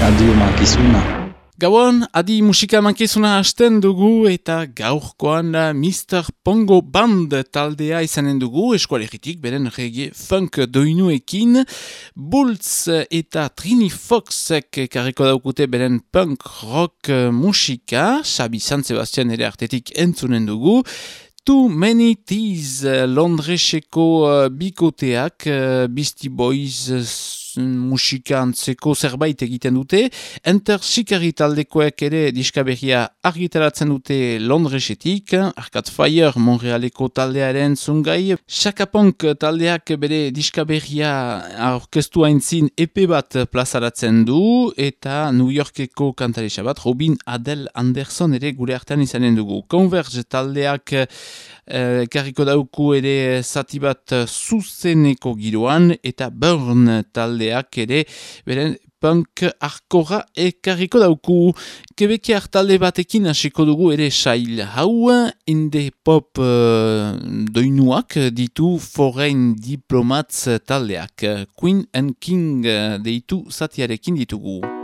Radio Makisuna. Gauan, adi musika mankizuna hasten dugu eta gaurkoan uh, Mr. Pongo Band taldea izanen dugu eskualeritik, beren rege funk doinuekin. Bultz eta Trini Foxek karriko daukute beren punk rock uh, musika, Xabi San Sebastian ere artetik entzunen dugu. Too Many Teas uh, Londreseko uh, bikoteak, uh, Beastie Boys musika antzeko zerbait egiten dute. Enter Sikari taldekoek ere diskaberria argitaratzen dute Londresetik. Arcade Fire Montrealeko taldearen zungai. Shakapunk taldeak bere diskaberria orkestu haintzin epe bat plazaratzen du. Eta New Yorkeko kantarisa bat Robin Adel Anderson ere gure hartan izanen dugu. Converge taldeak karriko dauku ere zati bat zuzeneko giroan eta Burn taldeak ere beren punk arkora ekarriko dauku. Kebeki talde batekin hasiko dugu ere sail hau inde pop uh, doinuak ditu foreign diplomats taldeak. Queen and King deitu zatiarekin ditugu.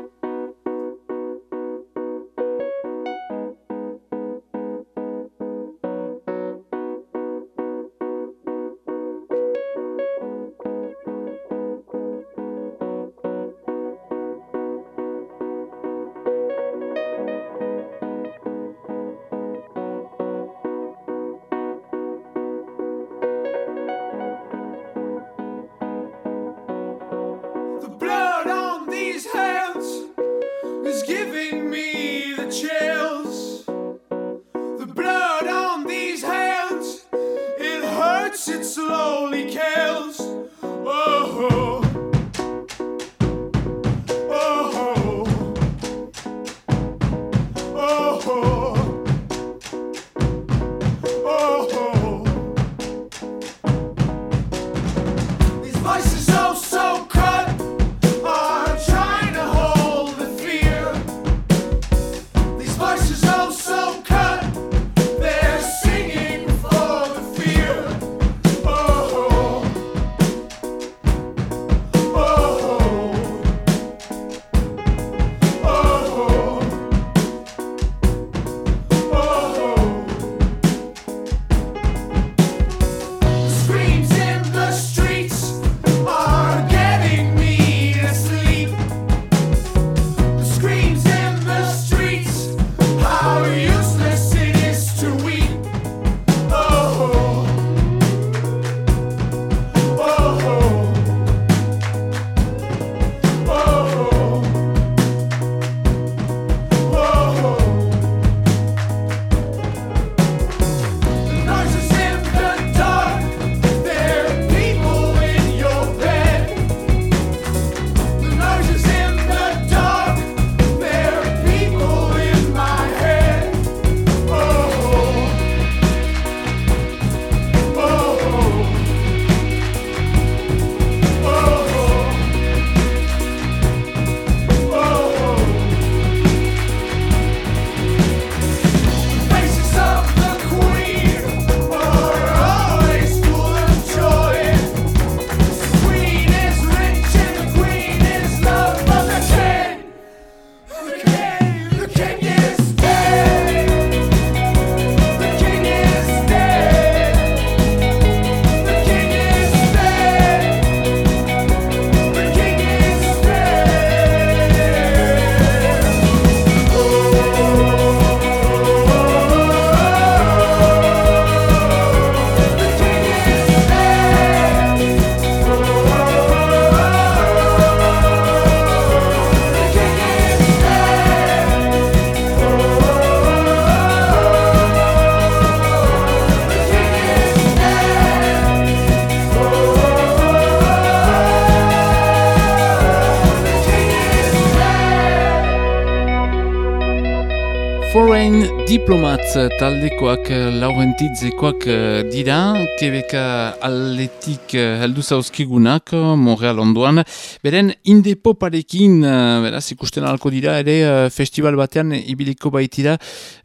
Taldekoak eh, laurentitzekoak eh, dira, kebeka aletik eh, heldu zauzkigunak, Montreal onduan. Beren, inde poparekin, beraz, ikusten alko dira, ere festival batean ibiliko baitira,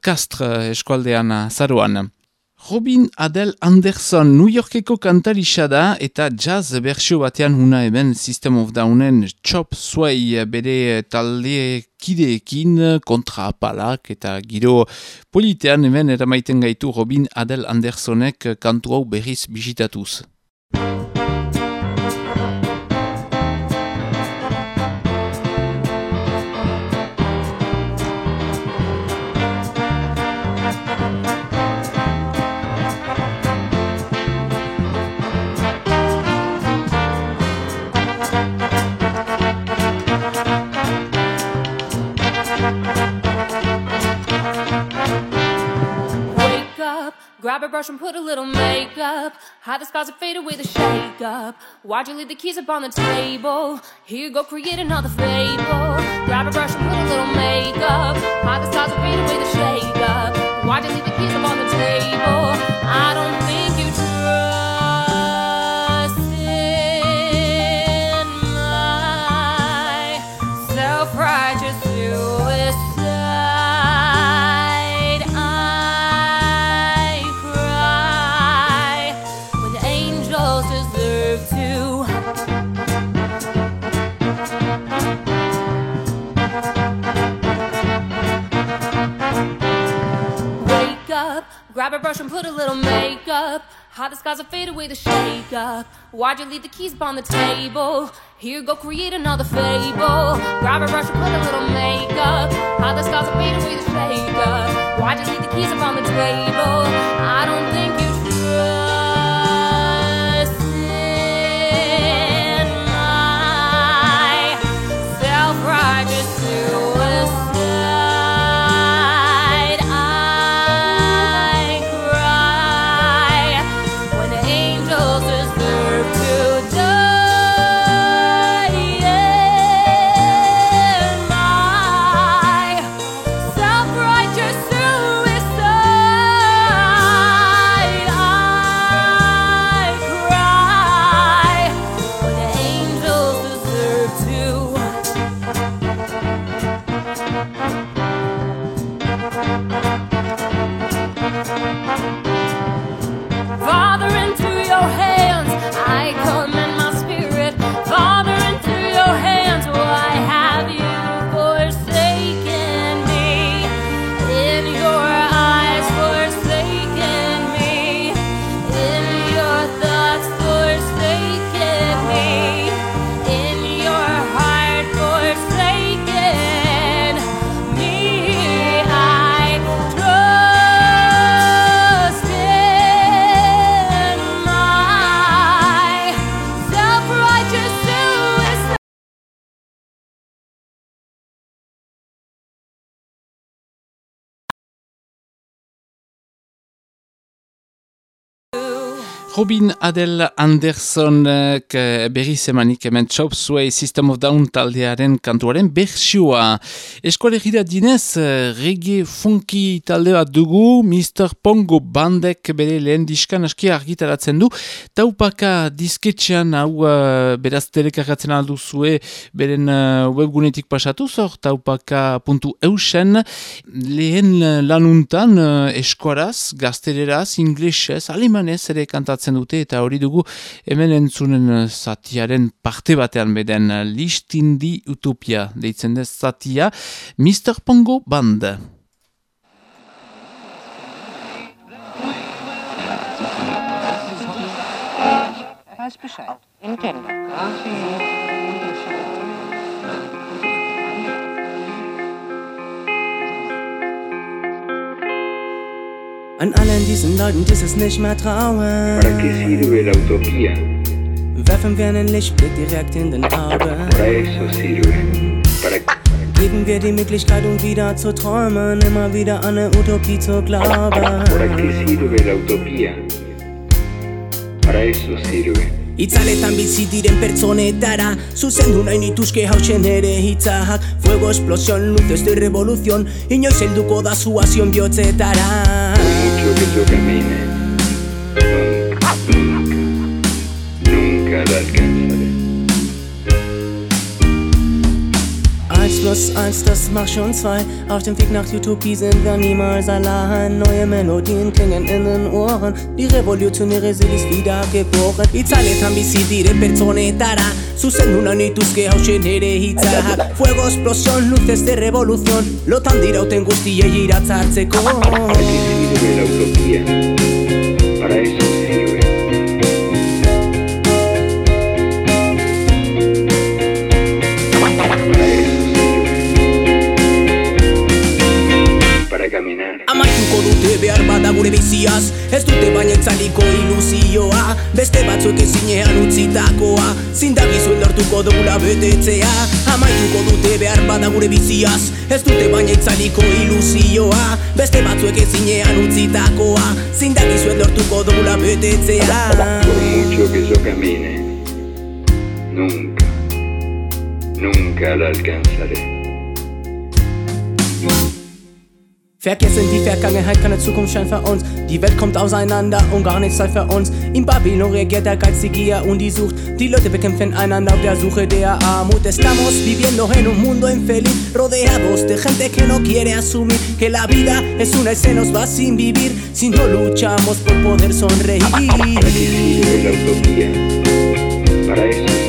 Kastre eskualdean zaruan. Robin Adel Anderson New Yorkeko kantarisa da eta jazz bersio batean huna eben System of Downen Chop Sway bere talde kideekin kontra apalak eta giro politean eben eramaiten gaitu Robin Adel Andersonek kantu hau berriz bizitatuz. Brush and put a little makeup. Hide the scars and fade away the shake up. Why'd you leave the keys up on the table? Here you go, create another fable. Grab a brush and put a little makeup. Hide the scars and fade away the shake up. Why'd you leave the keys up on the table? I don't grab a brush and put a little makeup. Hide the scars and fade away the shake up. Why'd you leave the keys upon the table? Here, go create another fable. Grab a brush and put a little makeup. Hide the scars and fade away the shake up. Why'd you leave the keys upon the table? I don't Robin Adel Anderson uh, berriz emanik hemen Chop Sway System of Down taldearen kantuaren bersioa. Eskolegira dinez, uh, reggae funky talde bat dugu, Mr. Pongo bandek bere lehen diskan aski argitaratzen du. Taupaka disketxean hau uh, beraz telekarratzen alduzue beren uh, webgunetik pasatu zor, taupaka.eusen lehen lanuntan uh, eskoraz, gaztereraz, inglesez, alemanez ere kantatzen dute eta hori dugu hemen entzunen uh, zatiaren parte batean beden uh, listindi utopia deitzen dez zatia Mr. Pongo Band. Weiß Bescheid. Nintendo. An allen diesen Leuten, die es nicht mehr trauen, ¿Para qué sirve la utopía? werfen wir einen Lichtblick direkt in den Augen. Para eso sirve. Para, Geben wir die Möglichkeit, um wieder zu träumen, immer wieder an eine Utopie zu glauben. ¿Para qué sirve la utopía? Para eso sirve. Itzaletan bizi diren pertsonetara Zuzendu nahi nituzke hausen ere hitzak Fuego, explosión, luces de revolución Inoiz helduko da zuazion bihotzetara Mucho que yo camine, nunca, nunca, nunca la alcanzaré. Eins plus eins, das macht schon zwei. Auf dem Weg nach Utopie sind wir niemals allein. Neue Melodien klingen in den Ohren. Die revolutionäre Seele ist wiedergeboren. Itzaletan bizi diren pertsonetara. Zuzendu nahi nituzke hausen ere hitzak. Fuego, explosión, luces de revolución. Lotan dirauten guztiei iratzartzeko. ¿Para qué sirve la utopía? Para behar bada gure biziaz. Ez dute baina itzaliko ilusioa. Beste batzuk ezinean utzitakoa. Zindagizu lortuko dugula betetzea. Amaituko dute behar bada gure biziaz. Ez dute baina itzaliko ilusioa. Beste batzuek ezinean utzitakoa. Zindagizu lortuko dugula betetzea. Mucho que yo camine, nunca, nunca la alcanzaré. Vergessen die Vergangenheit, keine Zukunft scheint für uns. Die Welt kommt auseinander und gar nichts sei für uns. In Babylon regiert der Geiz die Gier und die Sucht. Die Leute bekämpfen einander auf der Suche der Armut. Estamos viviendo en un mundo infeliz, rodeados de gente que no quiere asumir que la vida es una y se nos va sin vivir si no luchamos por poder sonreír. ¿Para eso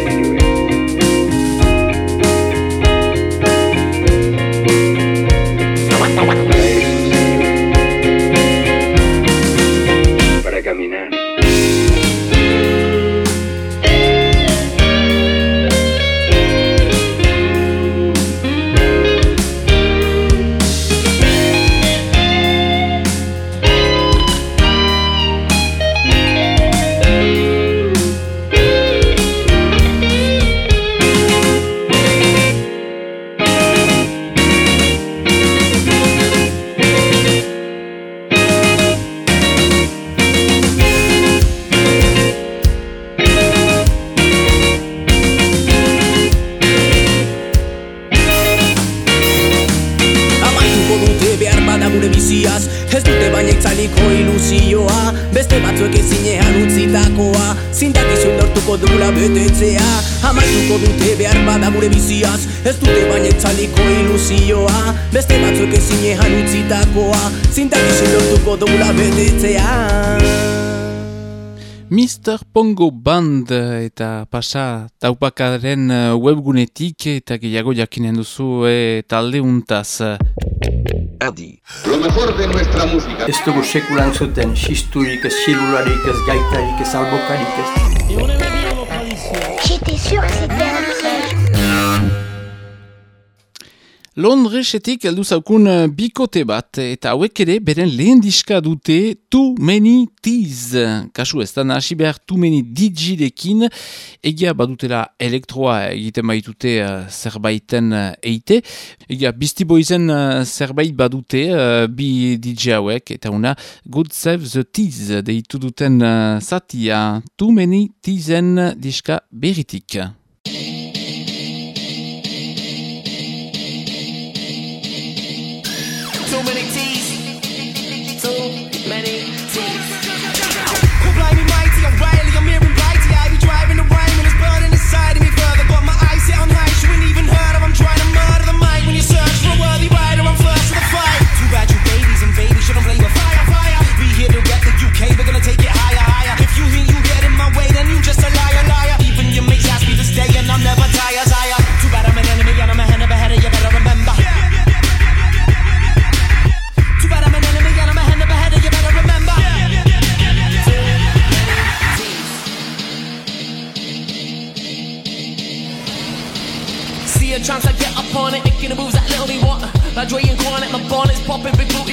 Mr. Pongo Band eta pasa taupakaren eh, webgunetik eta gehiago jakinen duzu e, talde untaz. Adi. Lo mejor de nuestra música. Ez dugu sekulan zuten, xisturik, ez xilularik, ez gaitarik, ez albokarik, ez... J'étais sûre que c'était Londresetik heldu zaukun eh, bikote bat eta hauek ere beren lehen diska dute Too Many Teas. Kasu ez da nahasi behar Too Many Digirekin egia badutela elektroa egiten baitute uh, zerbaiten uh, eite. Egia Boysen uh, zerbait badute bi DJ hauek eta una Good Save the Teas deitu duten uh, zatia Too Many Teasen diska beritik.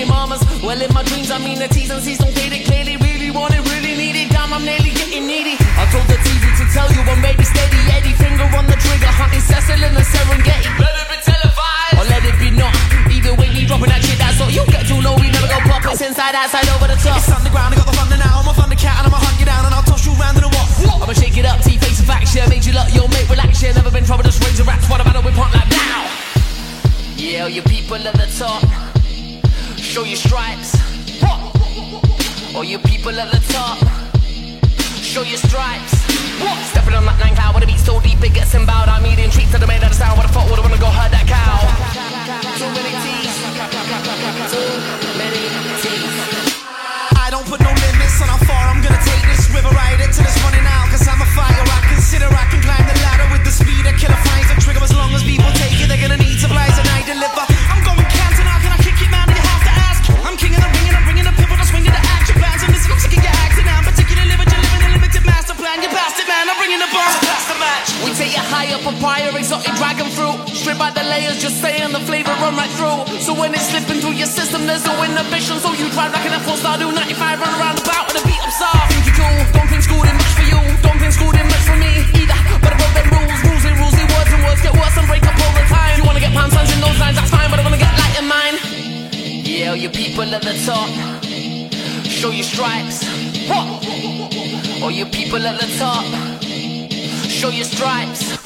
mamas. Well, in my dreams, I mean the T's and C's don't get it clearly. Really want it, really need it. Damn, I'm nearly getting needy. I told the TV to tell you I'm ready, steady. Eddie, finger on the trigger, hunting Cecil in the Serengeti. Better be televised, or let it be not. Either way, we dropping that shit. That's all you get to know. We never go pop. It's inside, outside, over the top. It's underground. I got the thunder now. I'm a thundercat, and I'ma hunt you down, and I'll toss you round in a wall. I'ma shake it up, T face of action. Made you love yo, mate, relax. Yeah, never been trouble, just raise a rats. What about a whip on like now? Yeah, you people at the top. Show your stripes. All you people at the top. Show your stripes. What? Stepping on that nine cow with a beat so deep it gets embowed. I'm eating treats to the made of the sound. What the fuck would I wanna go herd that cow? Too many teeth. Too many teeth. I don't put no limits on how far I'm gonna take this river, ride it till it's running out. Cause I'm a fire, I consider I can Higher, papaya, exotic dragon fruit. Strip out the layers, just saying the flavor run right through. So when it's slipping through your system, there's no inhibition. So you drive like an F4 star, do 95, run around about with a beat up soft. Think you cool, don't think school did much for you. Don't think school did much for me either. But above them rules, rules and rules, and words and words get worse and break up all the time. You wanna get palm suns in those lines, that's fine, but I wanna get light in mine. Yeah, all you people at the top, show your stripes. All you people at the top, show your stripes.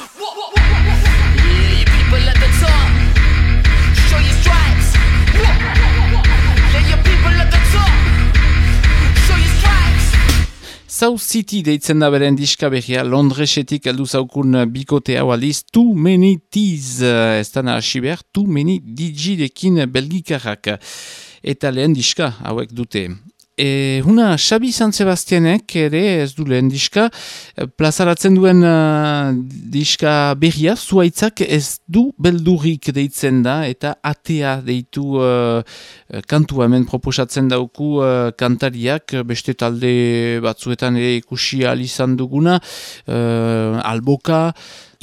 South City deitzen da beren diska berria, Londresetik aldu zaukun bikote hau aliz, Too Many Teas, eh, ez da hasi behar, Too Many DJ-dekin belgikarrak. Eta lehen diska hauek dute. E, huna, Xabi San Sebastianek ere ez du lehen diska, eh, plazaratzen duen eh, diska berria, zuaitzak ez du beldurrik deitzen da, eta atea deitu uh, kantu hemen proposatzen dauku uh, kantariak, beste talde batzuetan ere ikusi ahal izan duguna, uh, alboka,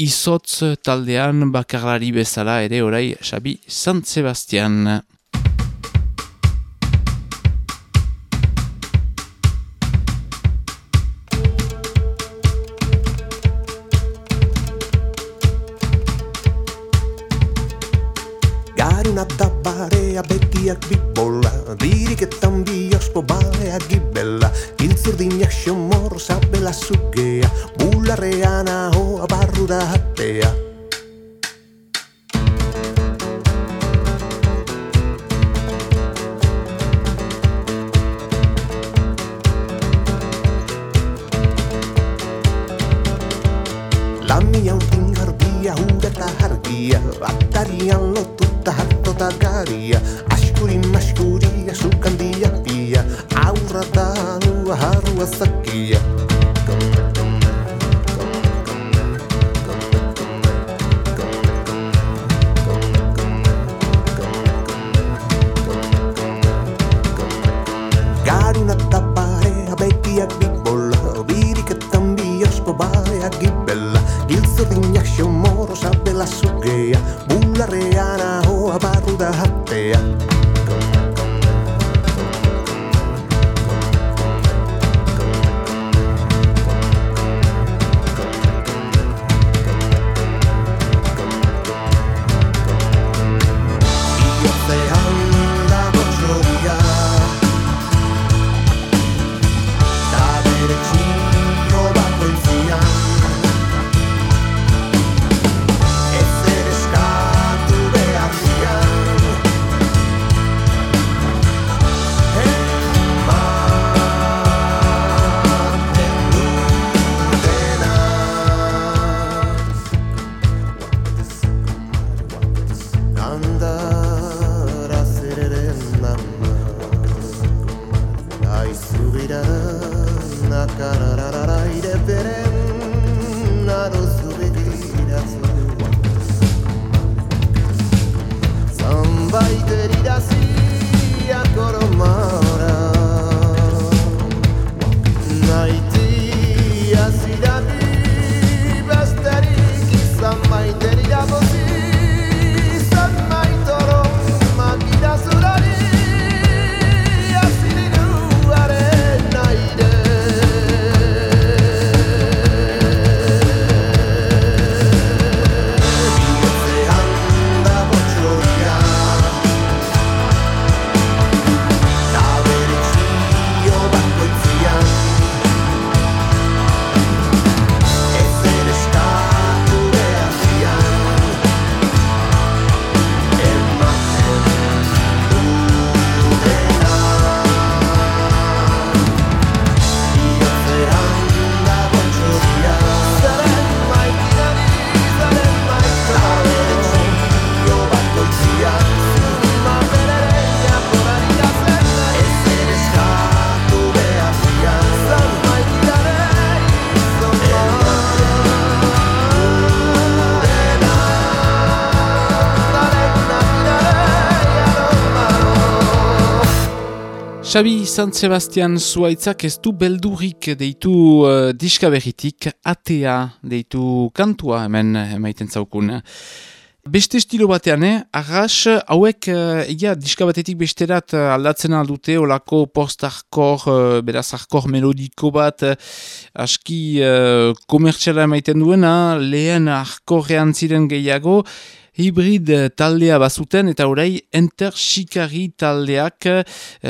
izotz taldean bakarlari bezala ere orai Xabi San Sebastian. Begiak bibola Diriketan biospo barea gibela Giltzurdinak xomor zabela zugea Bularrean Xabi San Sebastian zuaitzak ez du beldurik deitu uh, diska berritik, atea deitu kantua hemen emaiten zaukun. Beste estilo batean, eh? arras hauek uh, ia, diska batetik besterat uh, aldatzen aldute, olako post-arkor, uh, beraz-arkor melodiko bat, aski uh, komertxela emaiten duena, lehen arkorrean ziren gehiago, Hibrid eh, taldea bazuten eta orai enter sikari taldeak e,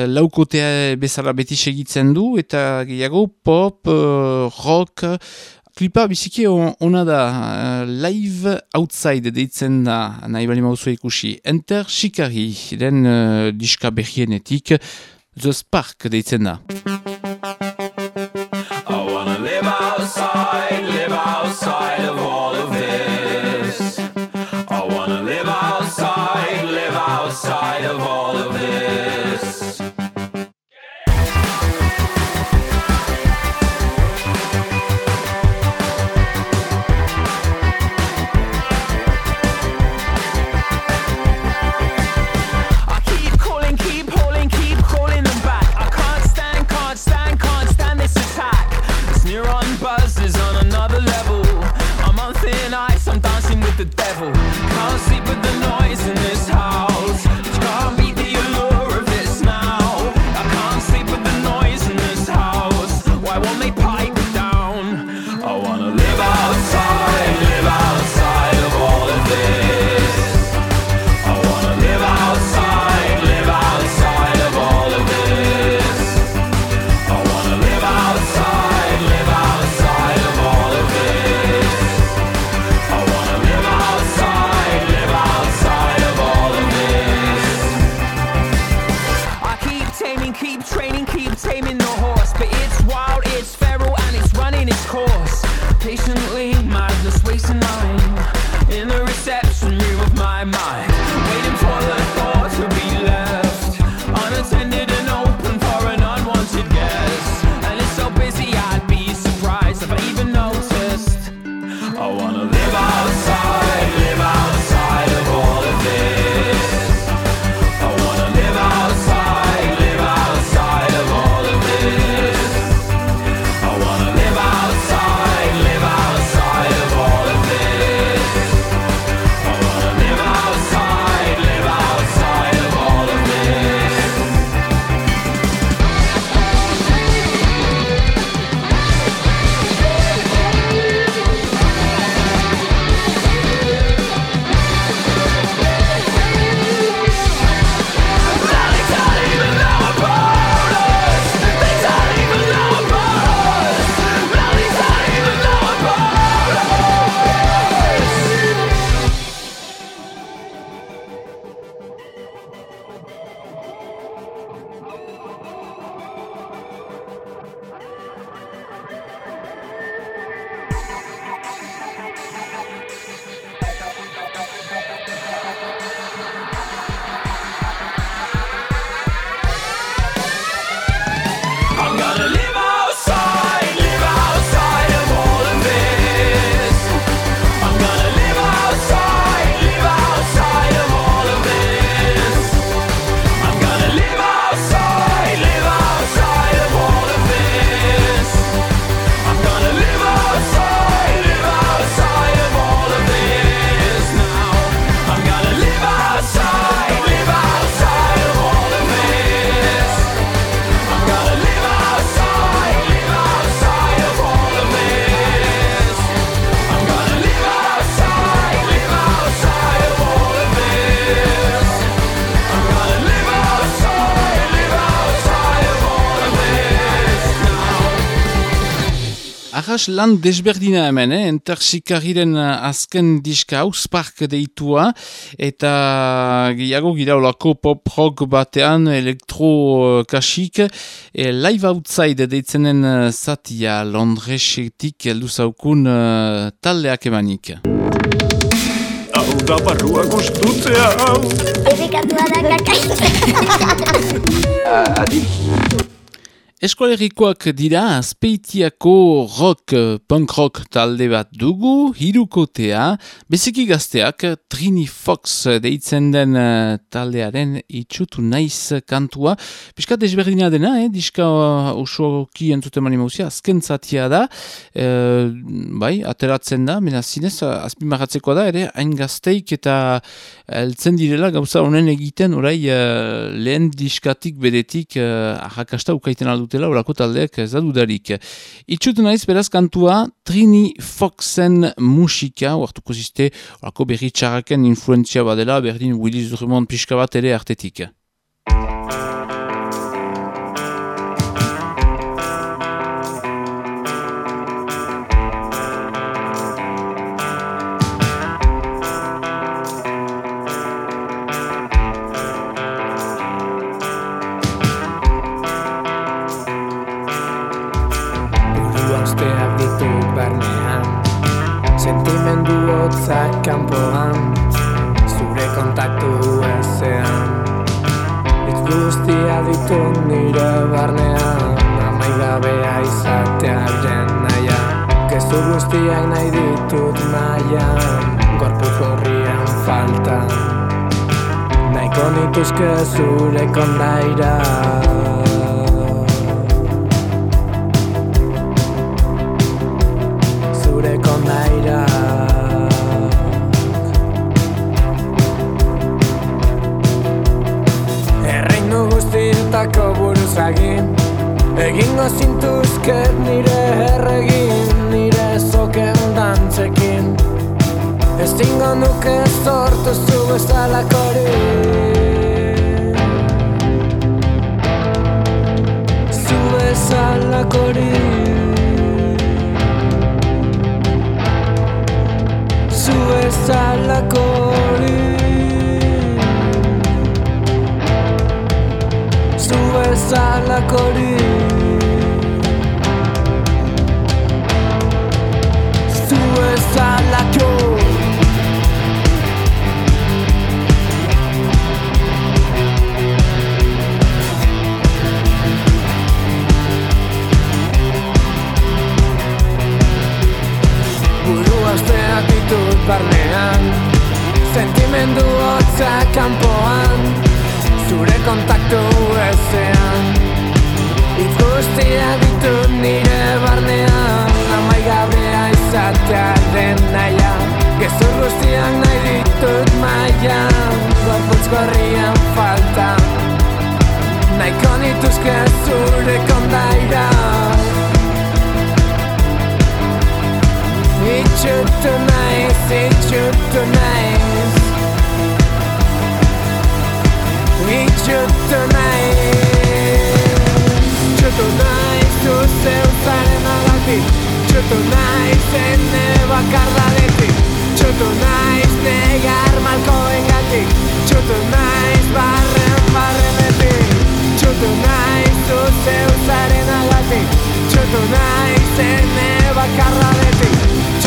laukotea bezala beti segitzen du eta gehiago pop, e, rock, klipa biziki on, ona da uh, live outside deitzen da nahi bali mauzua ikusi enter sikari den uh, diska berrienetik The Spark deitzen da. Arras lan desberdina hemen, eh? entarsikariren eh, azken diska hauspark deitua, eta gehiago giraulako pop-rock batean elektro-kasik, eh, e, eh, live outside deitzenen zatia Londresetik luzaukun uh, taldeak emanik. Hau da barrua gustutzea hau! Errekatua da kakaitza! Ah, Adik! Eskualerikoak dira azpeitiako rock, punk rock talde bat dugu, hirukotea, beziki gazteak Trini Fox deitzen den eh, taldearen itxutu naiz kantua. Piskat ezberdina dena, eh? diska usuoki entzuten mani mauzia, azken zatia da, e, bai, ateratzen da, mena zinez, azpimarratzeko da, ere, hain gazteik eta eltzen direla gauza honen egiten, orai, uh, lehen diskatik bedetik uh, ahakasta ukaiten aldu dutela orako taldeak ez da dudarik. Itxut naiz beraz kantua Trini Foxen musika, oartuko ziste orako berri txarraken influenzia badela, berdin Willis Drummond pixka bat ere artetik. Kanpoan Zure kontaktu ezean. Itz guztia ditu nire barnean Amai gabea izatearen naia Gezu guztiak nahi ditut maian Gorpuz horrian falta Naiko nituzke zure kondaira Buruzagin Egingo zintuzket nire erregin Nire zoken dantzekin. Ez dingo nuke sortu zu bezalakori Zu bezalakori Zu bezalakori bezalakori Zu bezalako Buru asteak ditut barnean Sentimendu hotza kanpoan Zure kontaktu ezean. Itz guztia ditut nire barnean. Amai gabea izatea den naia Gezur guztiak nahi ditut maian Gorputz gorrian falta. Naiko nituzke zure kondaira. Itxutu naiz, itxutu naiz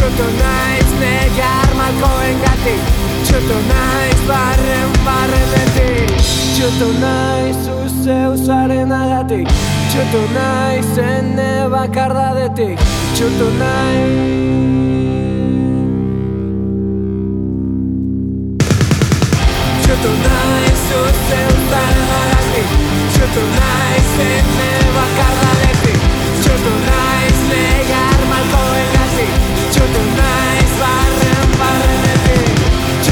Itxutu naiz negar malkoen gatik Itxutu naiz barren barrenetik Itxutu naiz zuzeu zaren agatik Itxutu naiz ene bakar dadetik Itxutu naiz negar Itxutu naiz barren naiz zuzeu zaren agatik Itxutu naiz ene bakar dadetik Itxutu naiz Itxutu naiz zuzeu zaren agatik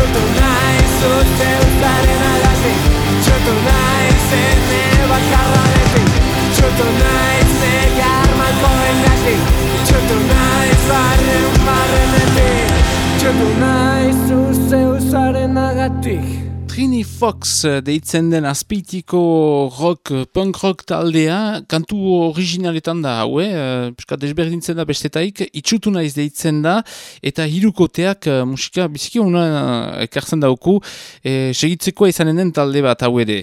Itxutu naiz zuzeu zaren agatik Itxutu naiz ene bakar dadetik Itxutu naiz negar malkoen gatik Itxutu naiz barren barrenetik Itxutu naiz zuzeu zaren agatik Trini Fox deitzen den azpeitiko rock, punk rock taldea, kantu originaletan da haue, uh, desberdintzen da bestetaik, itxutu naiz deitzen da, eta hirukoteak musika biziki una ekartzen dauku, e, segitzeko izanen den talde bat hau ere.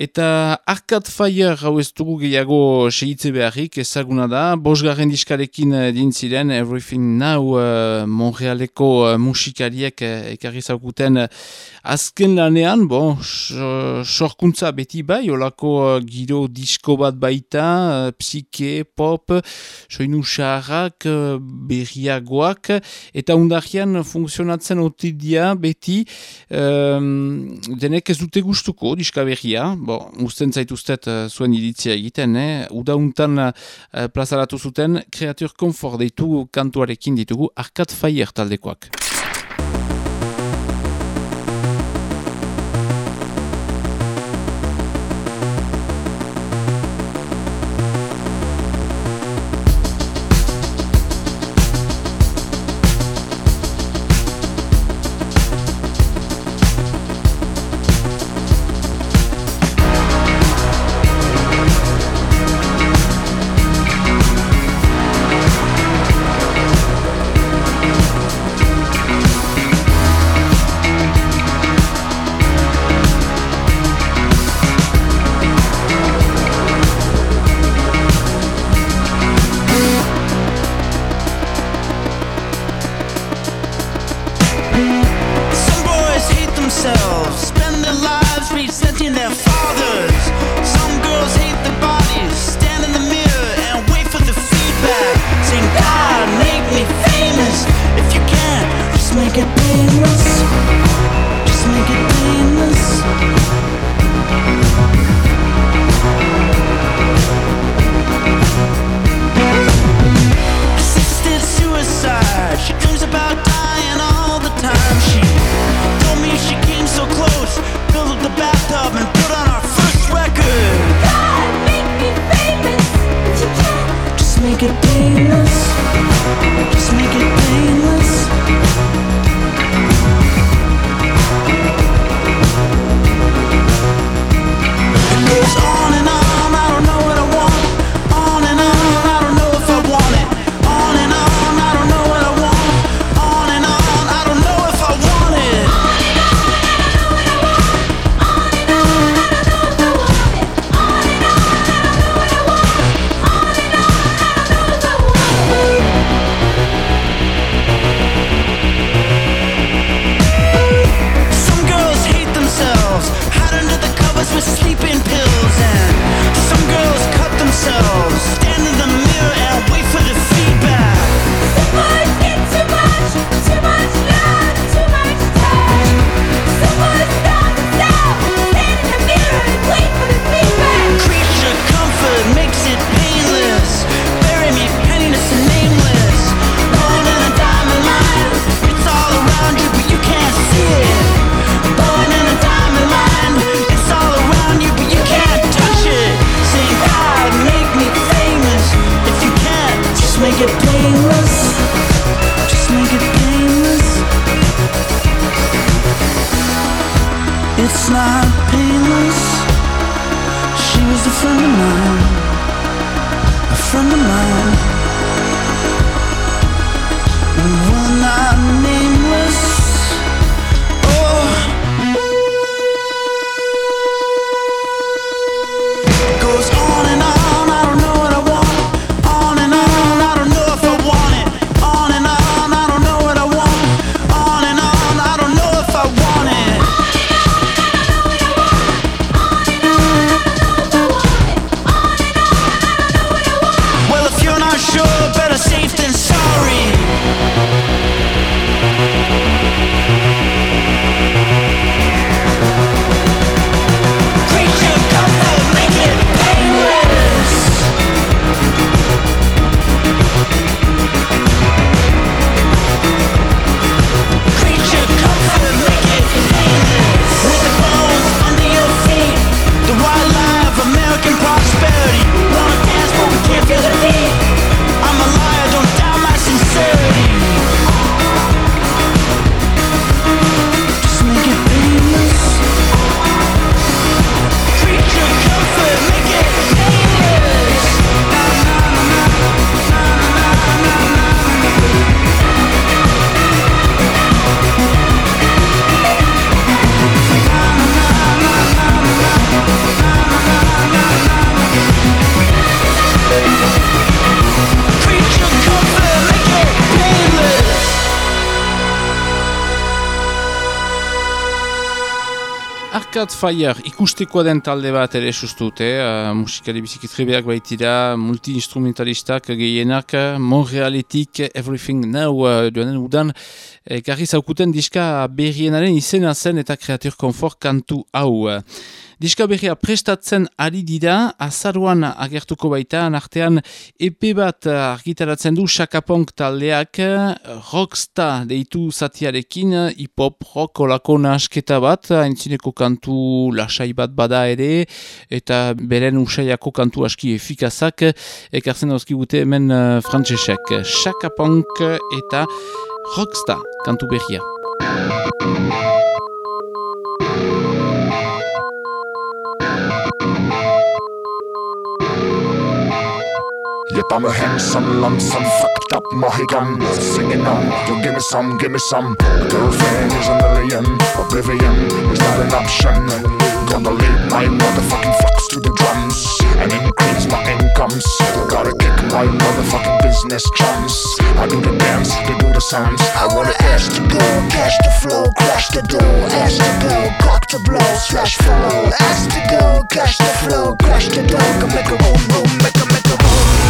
Eta Arcade Fire hau ez dugu gehiago segitze beharrik ezaguna da, bosgarren diskarekin dintziren, Everything Now uh, Montrealeko musikariek ekarri zaukuten azken lanean, gainean, bo, sorkuntza beti bai, olako uh, giro disko bat baita, uh, psike, pop, soinu xarrak, uh, berriagoak, eta undarrian funtzionatzen otidia beti, um, denek ez dute gustuko diska berria, bo, usten zaituztet zuen iditzia egiten, eh? uda untan plazaratu zuten, kreatur konfort deitu kantuarekin ditugu, arkat faier taldekoak. Fire ikusteko den talde bat ere sustute, uh, musikari bizikitrebeak baitira, multi-instrumentalistak gehienak, Montrealetik Everything Now uh, duanen udan, eh, karri zaukuten diska berrienaren izena zen eta kreatur konfort kantu hau. Diska berria prestatzen ari dira, azaruan agertuko baita, artean EP bat argitaratzen du Shakaponk taldeak, rocksta deitu zatiarekin, hip-hop, rock, olako nasketa bat, haintzineko kantu lasai bat bada ere, eta beren usaiako kantu aski efikazak, ekartzen dauzkigute hemen uh, frantzesek. Shakaponk eta rocksta kantu berria. Yep, I'm a handsome lump, some fucked up Mohican Singing on, yo give me some, give me some. Girlfriend is a million, oblivion is not an option. Gonna lead my motherfucking flocks to the drums And increase my incomes. Gotta kick my motherfucking business chums I do the dance, they do the sounds. I wanna ash to go, cash the flow, crash the door. Ash to go, cock to blow, slash follow Ash to go, cash the flow, crash the door. Come make a boom, boom, make a, make a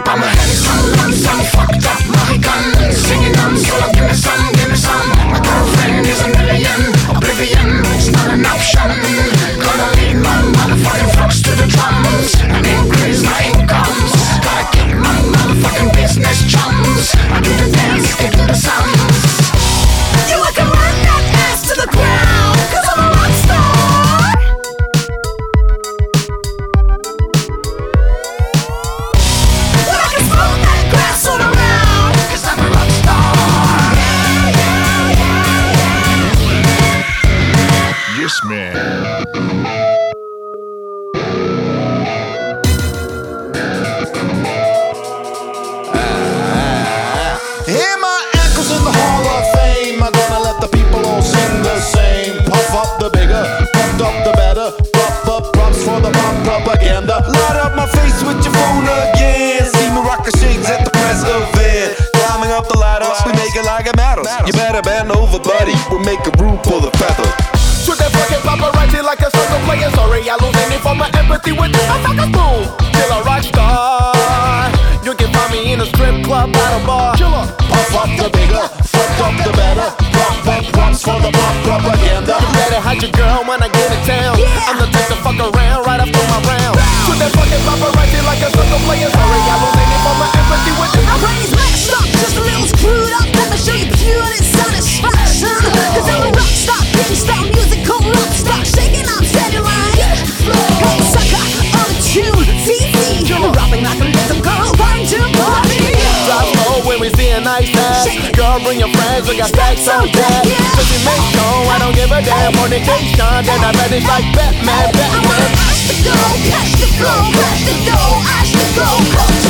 boom Yep, I'm a handsome, handsome, fucked up Mohican Singing on solo, give me some, give me some. My girlfriend is a million, oblivion It's not an option. Gonna lead my motherfucking flocks to the drums. And increase my incomes. Gotta keep my motherfucking business chums. I do the dance, they do the sounds with this motherfucker's boom. Still a rock star. You can find me in a strip club, at a bar. Killer. Puff up the all bring your friends, We got stacks on deck. Cause we makes no, I don't give a damn. On vacation, then I vanish like Batman, Batman. I'm on an obstacle, catch the flow, crash the door, obstacle,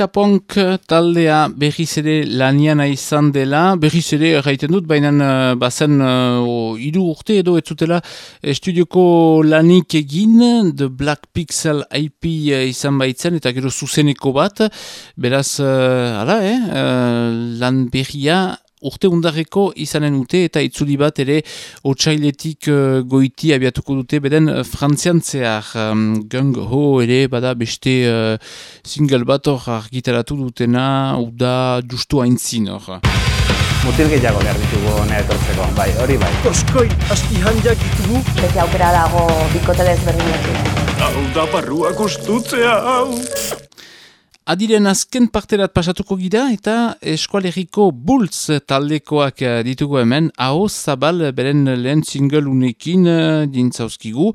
Chakapunk taldea berriz ere laniana izan dela, berriz ere erraiten dut, baina uh, bazen uh, idu urte edo ez zutela estudioko lanik egin, The Black Pixel IP uh, izan baitzen, eta gero zuzeneko bat, beraz, uh, ala, eh, uh, lan berria urte undarreko izanen dute eta itzuli bat ere otsailetik uh, goiti abiatuko dute beden uh, frantzian zehar um, gung ho ere bada beste uh, single bat hor argitaratu dutena uda justu haintzin hor. Mutil gehiago behar ditugu hona etortzeko, bai, hori bai. Oskoi, asti handiak ditugu. Beti aukera dago bikote desberdinekin. Hau da barruak ustutzea, hau. Adiren azken parterat pasatuko gira eta eskualeriko bultz taldekoak eh, ditugu hemen. Hau zabal beren lehen single unekin eh, dintzauzkigu.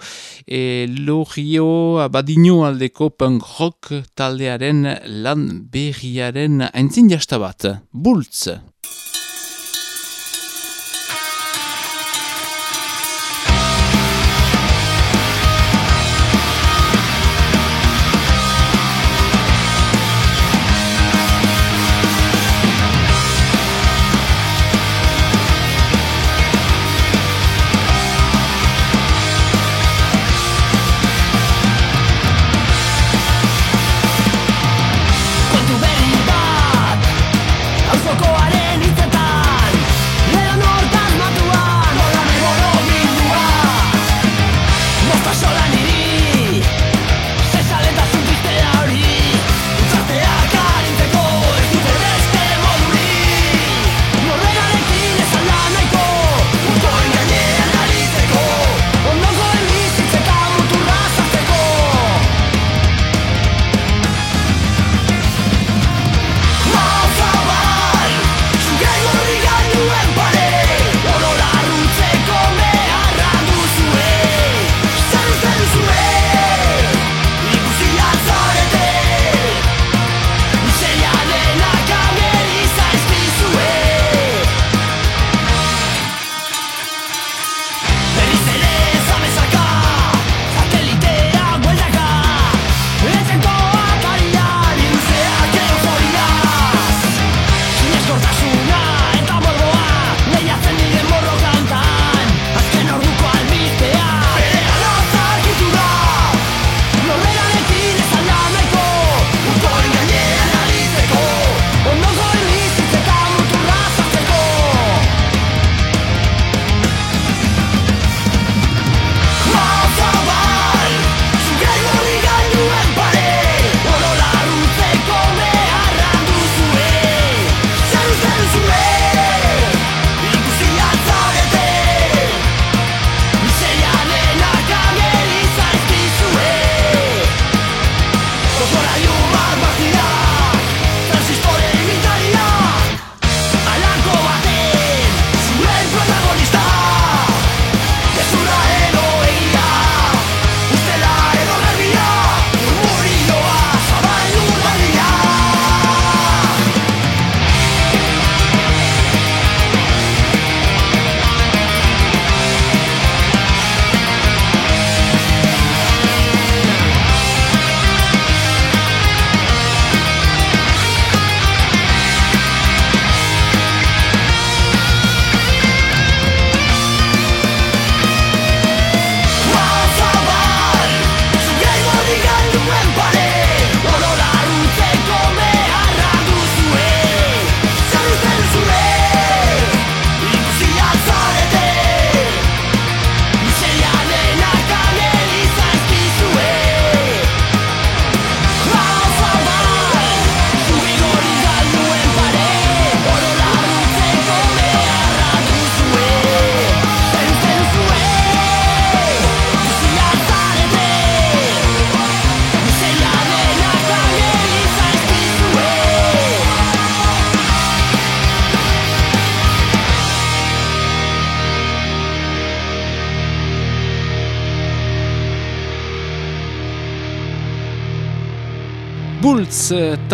E, Lorio Abadino aldeko punk rock taldearen lan berriaren aintzin jastabat bultz Bultz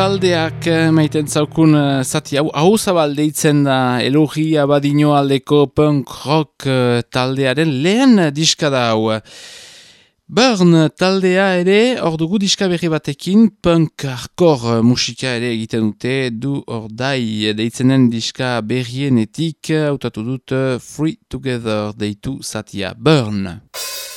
taldeak eh, maiten zaukun eh, zati hau hau zabaldeitzen da elogia badino aldeko punk rock eh, taldearen lehen diska da hau. Burn taldea ere ordugu diska berri batekin punk arkor musika ere egiten dute du ordai deitzenen diska berrienetik hautatu dut Free Together deitu zatia Burn. Burn.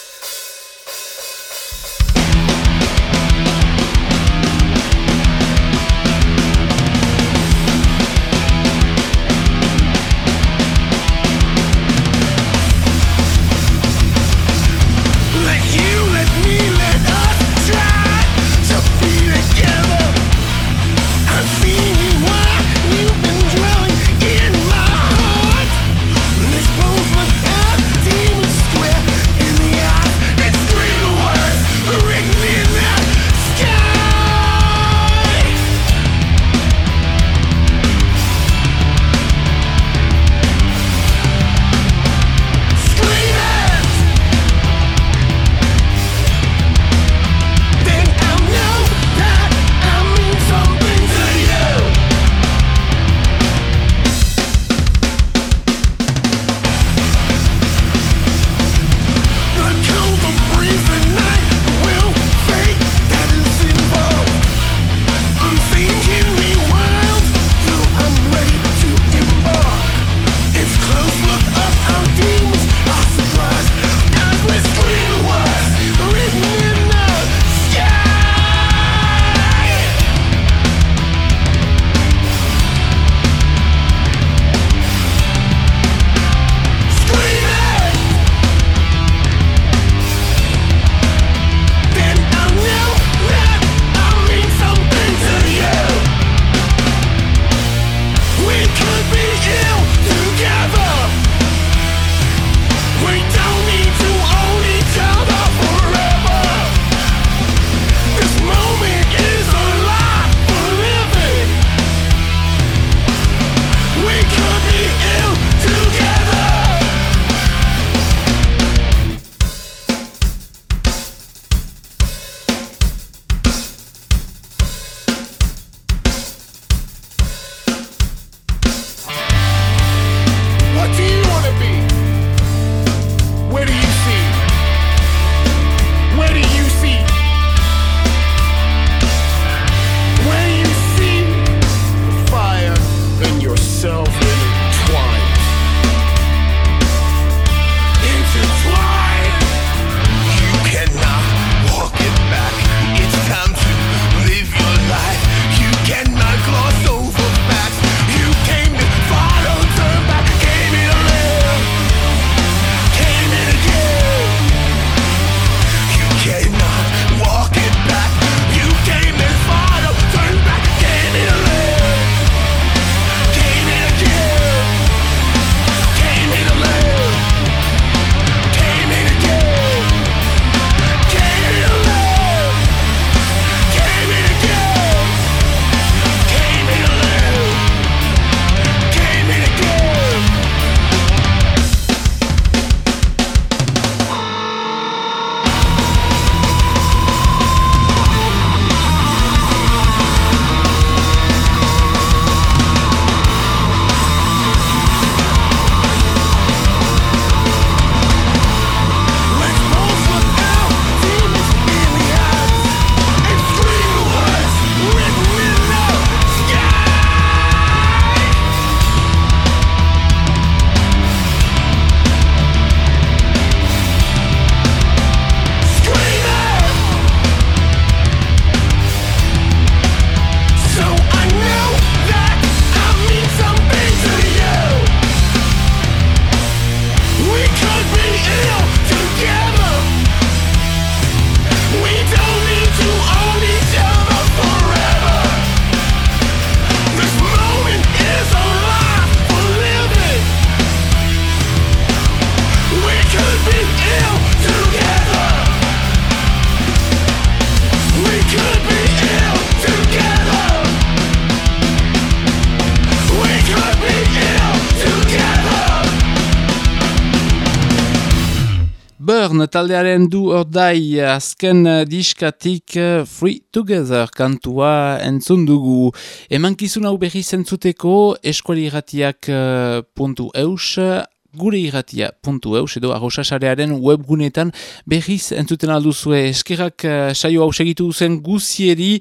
taldearen du ordai azken eh, diskatik eh, Free Together kantua entzun dugu. Emankizun hau berri zentzuteko eskualiratiak.eus eh, gure irratia puntu eus edo arrosasarearen webgunetan berriz entzuten alduzue eskerrak uh, saio hau segitu duzen guzieri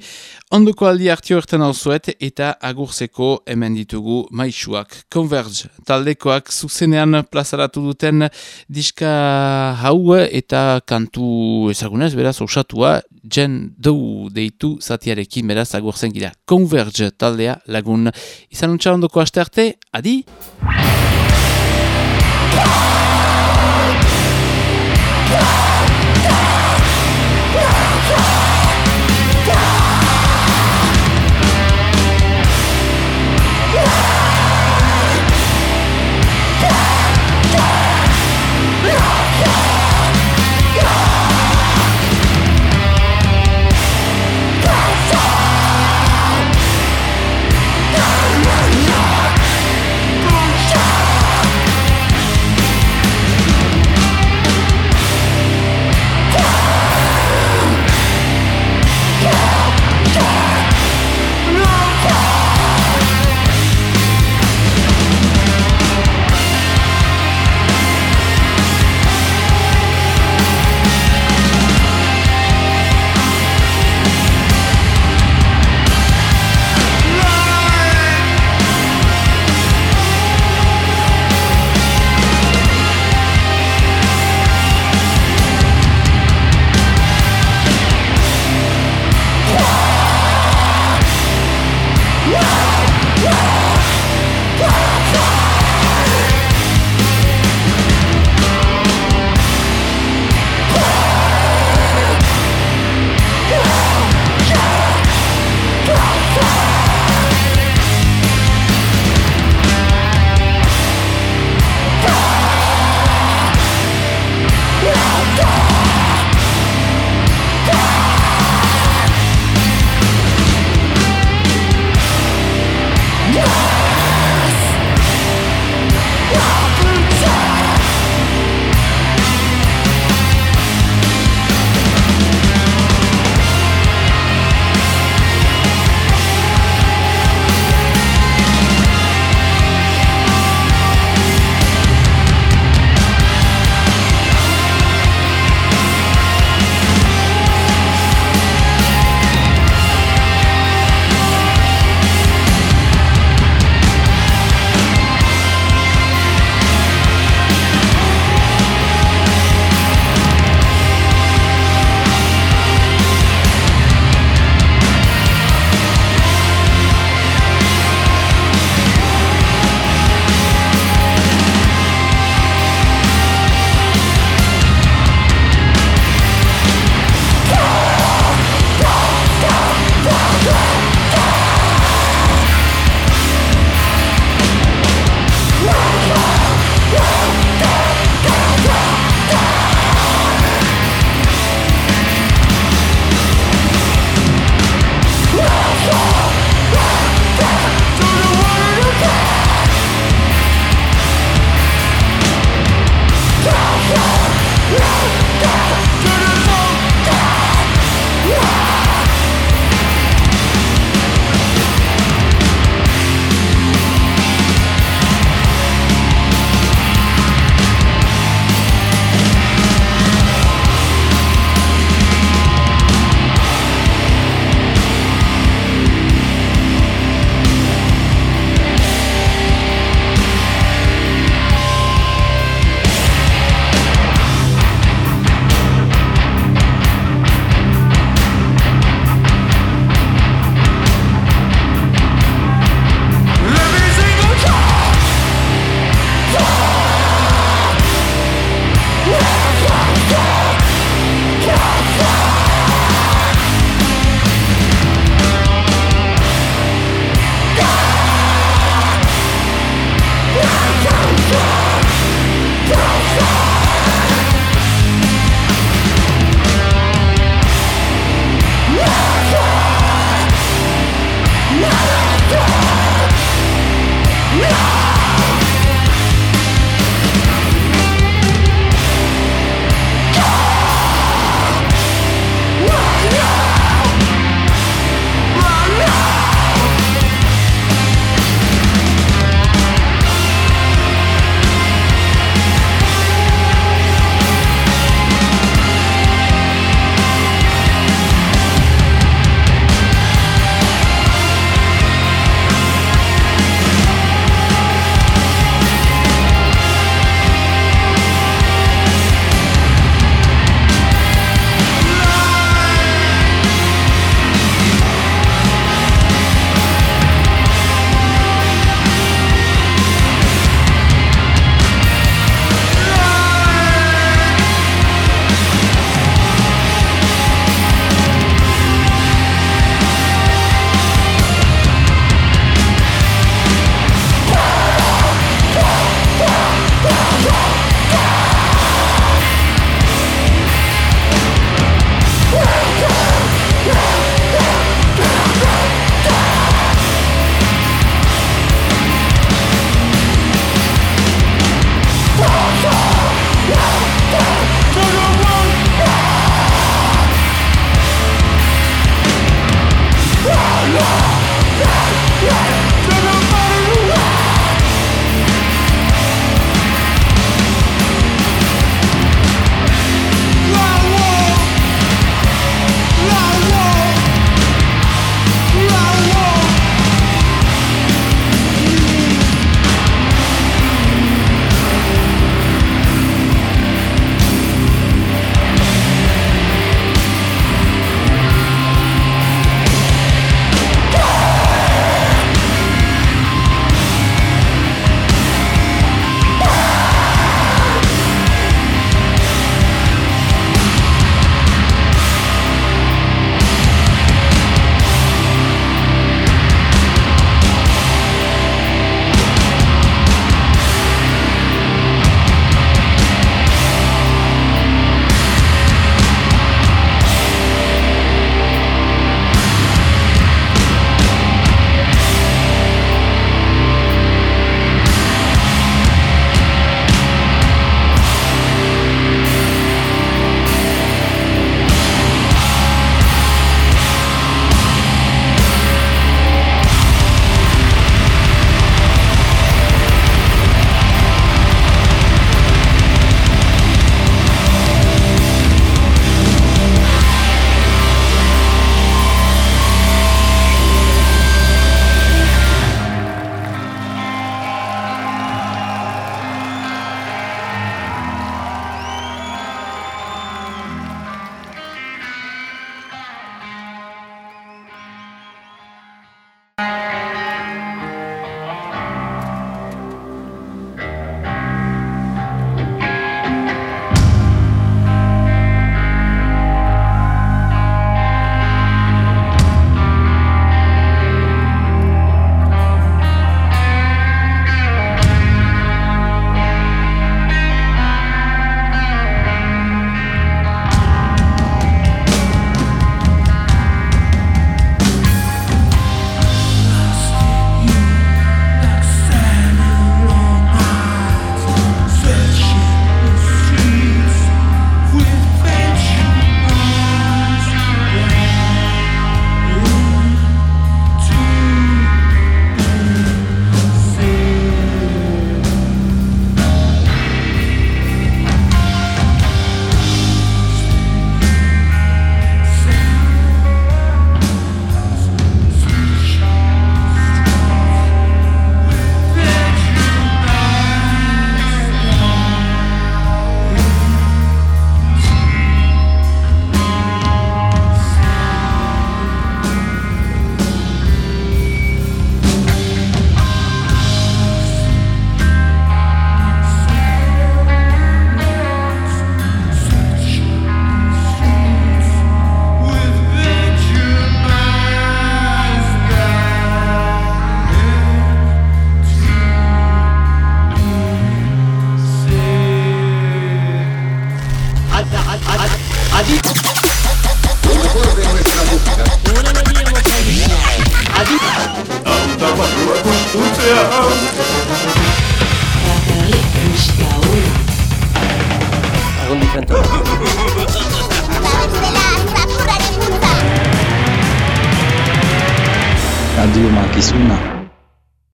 ondoko aldi hartio erten alzuet eta agurzeko hemen ditugu maixuak. Converge taldekoak zuzenean plazaratu duten diska hau eta kantu ezagunez beraz osatua jen dou deitu zatiarekin beraz agurzen gira. Converge taldea lagun izan untsa ondoko aste arte, adi! Yeah!